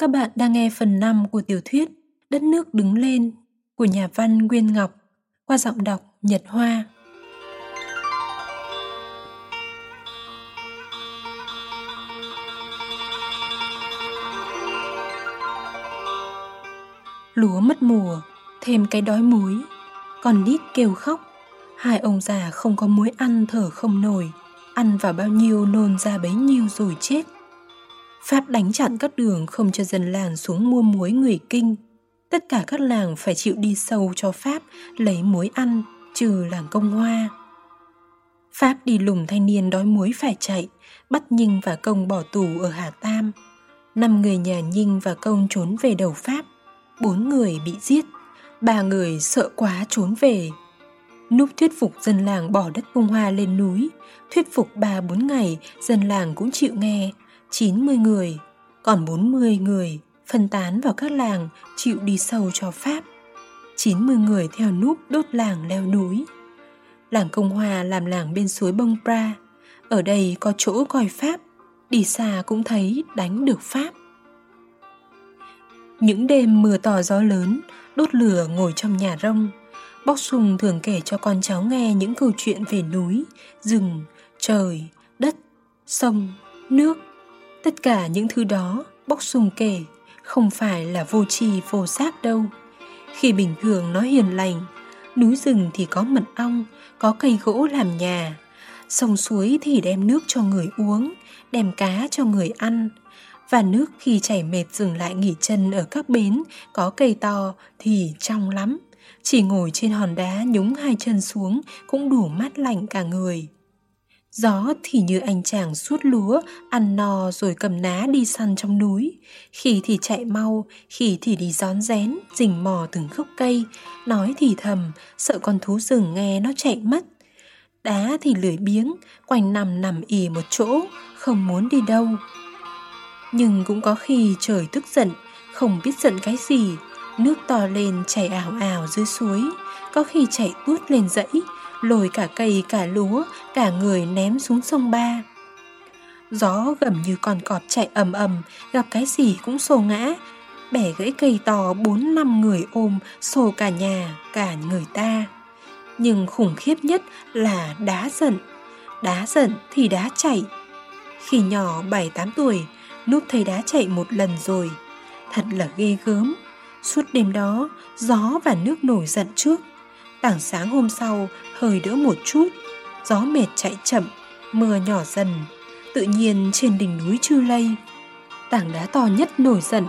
Các bạn đang nghe phần 5 của tiểu thuyết Đất nước đứng lên của nhà văn Nguyên Ngọc qua giọng đọc Nhật Hoa. Lúa mất mùa, thêm cái đói muối, còn đít kêu khóc. Hai ông già không có muối ăn thở không nổi, ăn vào bao nhiêu nôn ra bấy nhiêu rồi chết. Pháp đánh chặn các đường không cho dân làng xuống mua muối người kinh. Tất cả các làng phải chịu đi sâu cho Pháp lấy muối ăn, trừ làng công hoa. Pháp đi lùng thanh niên đói muối phải chạy, bắt Nhinh và Công bỏ tù ở Hà Tam. Năm người nhà Nhinh và Công trốn về đầu Pháp, bốn người bị giết, ba người sợ quá trốn về. Núp thuyết phục dân làng bỏ đất công hoa lên núi, thuyết phục ba bốn ngày dân làng cũng chịu nghe, 90 người, còn 40 người phân tán vào các làng chịu đi sâu cho Pháp. 90 người theo núp đốt làng leo núi. Làng Công Hòa làm làng bên suối Bông Pra. Ở đây có chỗ coi Pháp, đi xa cũng thấy đánh được Pháp. Những đêm mưa to gió lớn, đốt lửa ngồi trong nhà rông. Bóc Sùng thường kể cho con cháu nghe những câu chuyện về núi, rừng, trời, đất, sông, nước Tất cả những thứ đó bốc sùng kể, Không phải là vô tri, vô giác đâu. Khi bình thường nó hiền lành, Núi rừng thì có mật ong, Có cây gỗ làm nhà. Sông suối thì đem nước cho người uống, Đem cá cho người ăn. Và nước khi chảy mệt dừng lại nghỉ chân Ở các bến, có cây to Thì trong lắm. Chỉ ngồi trên hòn đá nhúng hai chân xuống Cũng đủ mát lạnh cả người. Gió thì như anh chàng suốt lúa, ăn no rồi cầm ná đi săn trong núi. Khi thì chạy mau, khi thì đi rón rén, rình mò từng gốc cây, nói thì thầm, sợ con thú rừng nghe nó chạy mất. Đá thì lười biếng, quanh nằm nằm ì một chỗ, không muốn đi đâu. Nhưng cũng có khi trời tức giận, không biết giận cái gì, nước to lên chảy ảo ảo dưới suối, có khi chảy tuốt lên dãy, lôi cả cây cả lúa, cả người ném xuống sông Ba. Gió gầm như con cọp chạy ầm ầm, gặp cái gì cũng xô ngã, bẻ gãy cây to bốn năm người ôm, xô cả nhà, cả người ta. Nhưng khủng khiếp nhất là đá giận. Đá giận thì đá chạy. Khi nhỏ 7-8 tuổi, Núp thấy đá chạy một lần rồi. Thật là ghê gớm. Suốt đêm đó, gió và nước nổi giận trước. Tảng sáng hôm sau, hơi đỡ một chút, gió mệt chạy chậm, mưa nhỏ dần. Tự nhiên trên đỉnh núi Chư Lây, tảng đá to nhất nổi giận.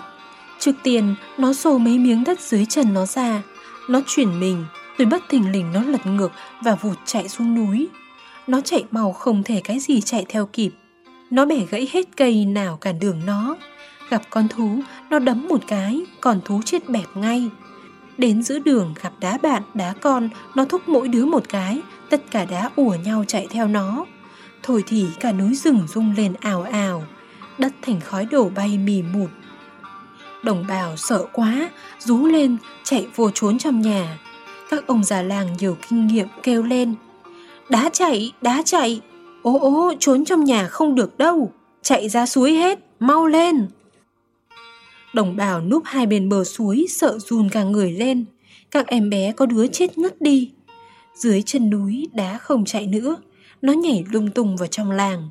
Trước tiên, nó xô mấy miếng đất dưới chân nó ra. Nó chuyển mình, rồi bất thình lình nó lật ngược và vụt chạy xuống núi. Nó chạy mau không thể cái gì chạy theo kịp. Nó bẻ gãy hết cây nào cản đường nó. Gặp con thú, nó đấm một cái, còn thú chết bẹp ngay. Đến giữa đường gặp đá bạn, đá con, nó thúc mỗi đứa một cái, tất cả đá ùa nhau chạy theo nó. Thôi thì cả núi rừng rung lên ào ào, đất thành khói đổ bay mì mụt. Đồng bào sợ quá, rú lên, chạy vô trốn trong nhà. Các ông già làng nhiều kinh nghiệm kêu lên. Đá chạy, đá chạy, ố ố trốn trong nhà không được đâu, chạy ra suối hết, mau lên. Đồng bào núp hai bên bờ suối sợ run cả người lên. Các em bé có đứa chết ngất đi. Dưới chân núi đá không chạy nữa, nó nhảy lung tung vào trong làng.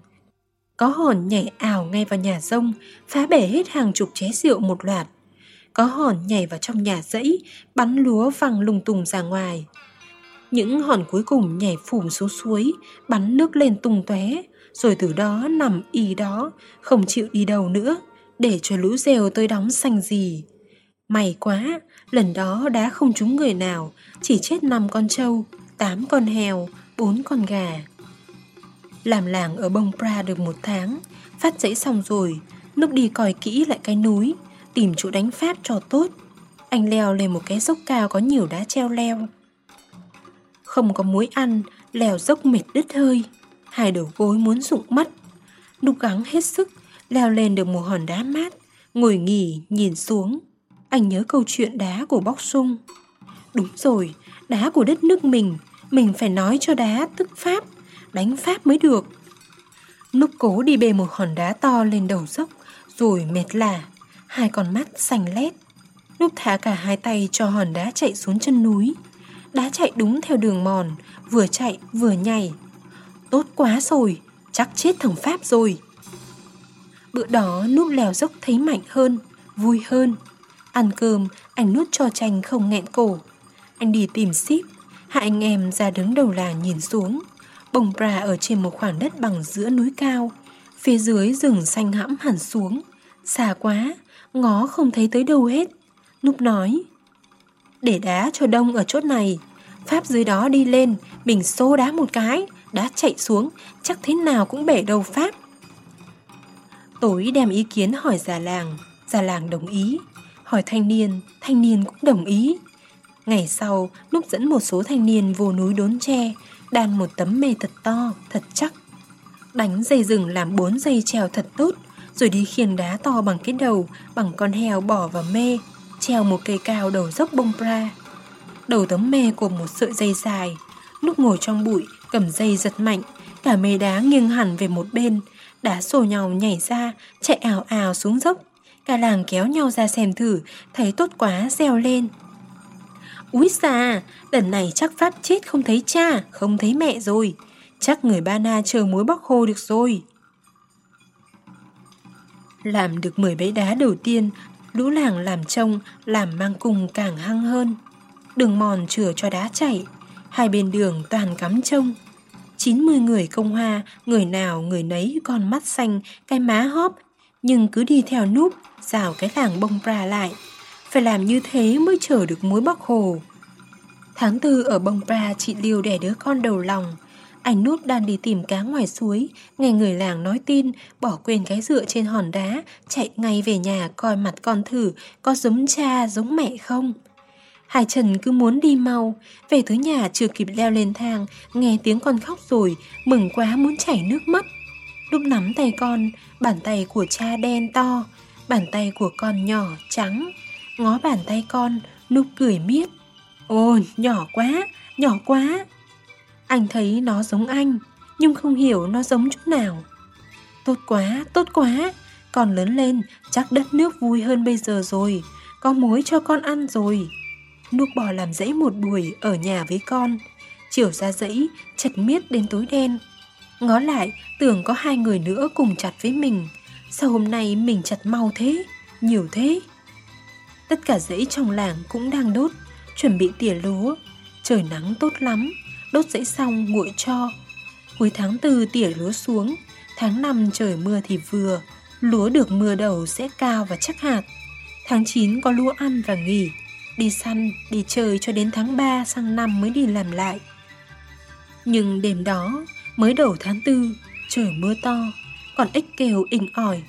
Có hòn nhảy ảo ngay vào nhà rông, phá bể hết hàng chục ché rượu một loạt. Có hòn nhảy vào trong nhà dãy, bắn lúa văng lung tung ra ngoài. Những hòn cuối cùng nhảy phủm xuống suối, bắn nước lên tung tóe, rồi từ đó nằm y đó, không chịu đi đâu nữa để cho lũ rêu tới đóng xanh gì. May quá, lần đó đã không trúng người nào, chỉ chết 5 con trâu, 8 con heo, 4 con gà. Làm làng ở bông pra được một tháng, phát dãy xong rồi, lúc đi coi kỹ lại cái núi, tìm chỗ đánh phát cho tốt. Anh leo lên một cái dốc cao có nhiều đá treo leo. Không có muối ăn, leo dốc mệt đứt hơi, hai đầu gối muốn rụng mất. Đục gắng hết sức, leo lên được một hòn đá mát, ngồi nghỉ nhìn xuống. Anh nhớ câu chuyện đá của bóc sung. Đúng rồi, đá của đất nước mình, mình phải nói cho đá tức Pháp, đánh Pháp mới được. Lúc cố đi bê một hòn đá to lên đầu dốc, rồi mệt lả. hai con mắt xanh lét. Lúc thả cả hai tay cho hòn đá chạy xuống chân núi. Đá chạy đúng theo đường mòn, vừa chạy vừa nhảy. Tốt quá rồi, chắc chết thằng Pháp rồi. Bữa đó núp lèo dốc thấy mạnh hơn, vui hơn. Ăn cơm, anh nuốt cho chanh không nghẹn cổ. Anh đi tìm ship, hai anh em ra đứng đầu là nhìn xuống. Bồng bra ở trên một khoảng đất bằng giữa núi cao. Phía dưới rừng xanh hãm hẳn xuống. Xa quá, ngó không thấy tới đâu hết. Núp nói, để đá cho đông ở chốt này. Pháp dưới đó đi lên, mình xô đá một cái, đá chạy xuống, chắc thế nào cũng bể đầu Pháp. Tối đem ý kiến hỏi già làng, già làng đồng ý. Hỏi thanh niên, thanh niên cũng đồng ý. Ngày sau, Núp dẫn một số thanh niên vô núi đốn tre, đan một tấm mê thật to, thật chắc. Đánh dây rừng làm bốn dây treo thật tốt, rồi đi khiêng đá to bằng cái đầu, bằng con heo bỏ vào mê, treo một cây cao đầu dốc bông pra. Đầu tấm mê của một sợi dây dài, lúc ngồi trong bụi, cầm dây giật mạnh, cả mê đá nghiêng hẳn về một bên, đá sổ nhau nhảy ra, chạy ảo ảo xuống dốc. Cả làng kéo nhau ra xem thử, thấy tốt quá reo lên. Úi xa, lần này chắc Pháp chết không thấy cha, không thấy mẹ rồi. Chắc người ba na chờ muối bóc khô được rồi. Làm được 10 bẫy đá đầu tiên, lũ làng làm trông, làm mang cùng càng hăng hơn. Đường mòn chừa cho đá chạy, hai bên đường toàn cắm trông. 90 người công hoa, người nào người nấy con mắt xanh, cái má hóp, nhưng cứ đi theo núp, rào cái làng bông pra lại. Phải làm như thế mới chở được muối bóc hồ. Tháng tư ở bông pra chị Liêu đẻ đứa con đầu lòng. Anh Nút đang đi tìm cá ngoài suối, nghe người làng nói tin, bỏ quên cái dựa trên hòn đá, chạy ngay về nhà coi mặt con thử, có giống cha, giống mẹ không. Hải Trần cứ muốn đi mau, về tới nhà chưa kịp leo lên thang, nghe tiếng con khóc rồi, mừng quá muốn chảy nước mắt. Lúc nắm tay con, bàn tay của cha đen to, bàn tay của con nhỏ, trắng. Ngó bàn tay con, núp cười miết. Ôi, nhỏ quá, nhỏ quá. Anh thấy nó giống anh, nhưng không hiểu nó giống chút nào. Tốt quá, tốt quá, con lớn lên, chắc đất nước vui hơn bây giờ rồi, có muối cho con ăn rồi. Núp bò làm dãy một buổi ở nhà với con, chiều ra dãy, chật miết đến tối đen. Ngó lại, tưởng có hai người nữa cùng chặt với mình. Sao hôm nay mình chặt mau thế, nhiều thế? Tất cả dãy trong làng cũng đang đốt, chuẩn bị tỉa lúa. Trời nắng tốt lắm, đốt dãy xong nguội cho. Cuối tháng tư tỉa lúa xuống, tháng năm trời mưa thì vừa, lúa được mưa đầu sẽ cao và chắc hạt. Tháng 9 có lúa ăn và nghỉ, đi săn, đi chơi cho đến tháng 3 sang năm mới đi làm lại. Nhưng đêm đó, mới đầu tháng tư, trời mưa to, còn ếch kêu inh ỏi,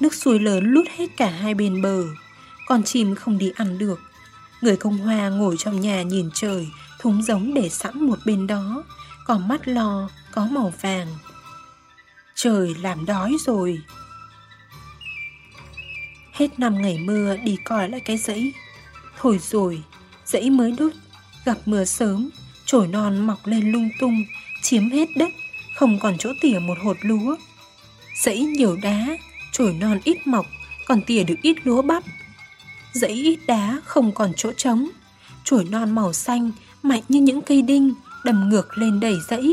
nước suối lớn lút hết cả hai bên bờ, con chim không đi ăn được. Người công hoa ngồi trong nhà nhìn trời, thúng giống để sẵn một bên đó, còn mắt lo, có màu vàng. Trời làm đói rồi. Hết năm ngày mưa đi coi lại cái dãy. Thôi rồi, dãy mới đốt, gặp mưa sớm, chổi non mọc lên lung tung, chiếm hết đất, không còn chỗ tỉa một hột lúa. Dãy nhiều đá, chổi non ít mọc, còn tỉa được ít lúa bắp. Dãy ít đá không còn chỗ trống, chổi non màu xanh, mạnh như những cây đinh, đầm ngược lên đầy dãy.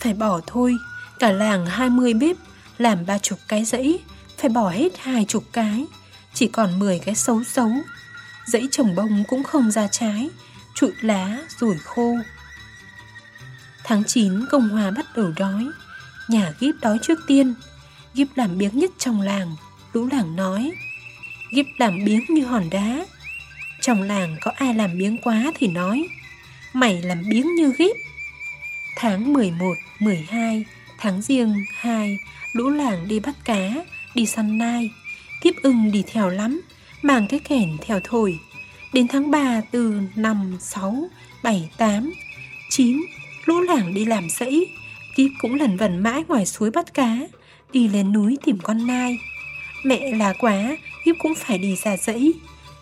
Phải bỏ thôi, cả làng hai mươi bếp, làm ba chục cái dãy, phải bỏ hết hai chục cái, chỉ còn mười cái xấu xấu. Dãy trồng bông cũng không ra trái, trụi lá rồi khô. Tháng 9 công hòa bắt đầu đói, nhà Gíp đói trước tiên. Gíp làm biếng nhất trong làng, lũ làng nói. Gíp làm biếng như hòn đá. Trong làng có ai làm biếng quá thì nói Mày làm biếng như gíp Tháng 11, 12, tháng riêng 2 Lũ làng đi bắt cá, đi săn nai Tiếp ưng đi theo lắm Mang cái kẻn theo thổi Đến tháng 3, 4, 5, 6, 7, 8, 9 Lũ làng đi làm sẫy Kíp cũng lần vần mãi ngoài suối bắt cá. Đi lên núi tìm con nai. Mẹ là quá Kíp cũng phải đi ra dãy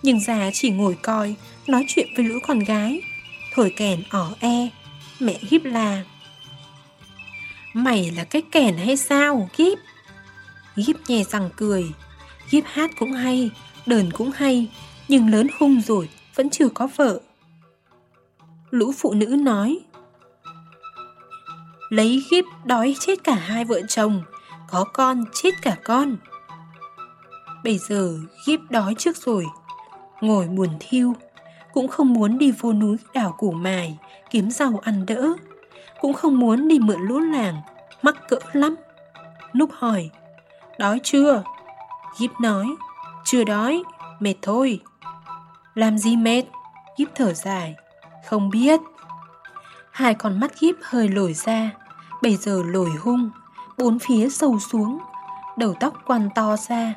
nhưng già chỉ ngồi coi Nói chuyện với lũ con gái. Thổi kèn ỏ e Mẹ gíp là Mày là cái kèn hay sao gíp Gíp nhè rằng cười. Gíp hát cũng hay, đờn cũng hay, nhưng lớn hung rồi, vẫn chưa có vợ. Lũ phụ nữ nói, lấy gíp đói chết cả hai vợ chồng, có con chết cả con. Bây giờ gíp đói trước rồi, ngồi buồn thiêu, cũng không muốn đi vô núi đảo củ mài, kiếm rau ăn đỡ, cũng không muốn đi mượn lũ làng, mắc cỡ lắm. Núp hỏi, đói chưa? Gíp nói, chưa đói, mệt thôi. Làm gì mệt? Gíp thở dài, không biết. Hai con mắt gíp hơi lồi ra, bây giờ lồi hung, bốn phía sâu xuống, đầu tóc quằn to ra.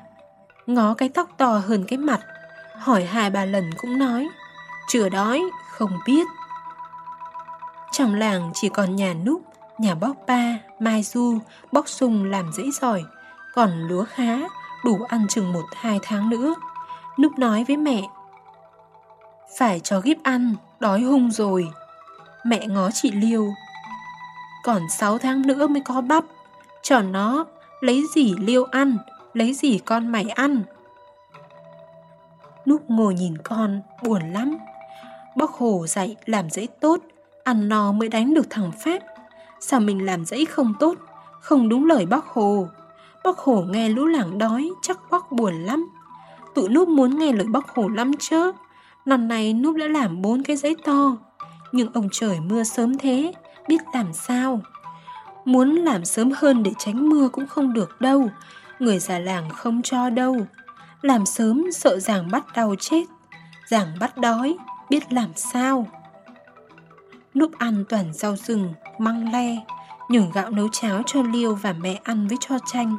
Ngó cái tóc to hơn cái mặt, hỏi hai ba lần cũng nói, chưa đói, không biết. Trong làng chỉ còn nhà núp, nhà bóc ba, mai du, bóc sung làm dễ giỏi, còn lúa khá, đủ ăn chừng một hai tháng nữa. Núp nói với mẹ, phải cho gíp ăn, đói hung rồi. Mẹ ngó chị Liêu, còn sáu tháng nữa mới có bắp, cho nó lấy gì Liêu ăn, lấy gì con mày ăn. Núp ngồi nhìn con, buồn lắm. Bác Hồ dạy làm dễ tốt, ăn no mới đánh được thằng Pháp. Sao mình làm dãy không tốt, không đúng lời bác Hồ. Bác Hồ nghe lũ làng đói, chắc bác buồn lắm. Tụi Núp muốn nghe lời bác Hồ lắm chứ. Năm nay Núp đã làm bốn cái giấy to. Nhưng ông trời mưa sớm thế, biết làm sao. Muốn làm sớm hơn để tránh mưa cũng không được đâu. Người già làng không cho đâu. Làm sớm sợ giảng bắt đau chết. Giảng bắt đói, biết làm sao. Núp ăn toàn rau rừng, măng le, nhường gạo nấu cháo cho Liêu và mẹ ăn với cho chanh.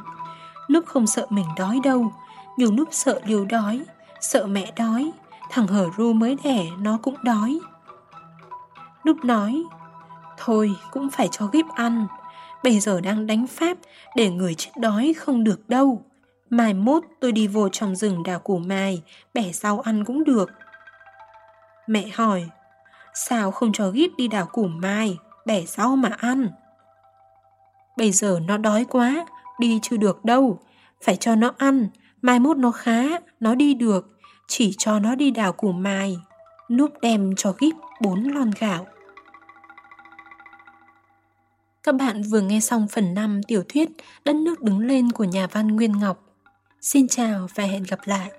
Núp không sợ mình đói đâu, nhưng Núp sợ Liêu đói, sợ mẹ đói, thằng hở ru mới đẻ nó cũng đói. Núp nói, thôi cũng phải cho gíp ăn, bây giờ đang đánh Pháp để người chết đói không được đâu. Mai mốt tôi đi vô trong rừng đào củ mai, bẻ rau ăn cũng được. Mẹ hỏi, sao không cho gíp đi đào củ mai, bẻ rau mà ăn? Bây giờ nó đói quá, đi chưa được đâu. Phải cho nó ăn, mai mốt nó khá, nó đi được. Chỉ cho nó đi đào củ mài. Núp đem cho gíp bốn lon gạo. Các bạn vừa nghe xong phần 5 tiểu thuyết Đất nước đứng lên của nhà văn Nguyên Ngọc. Xin chào và hẹn gặp lại.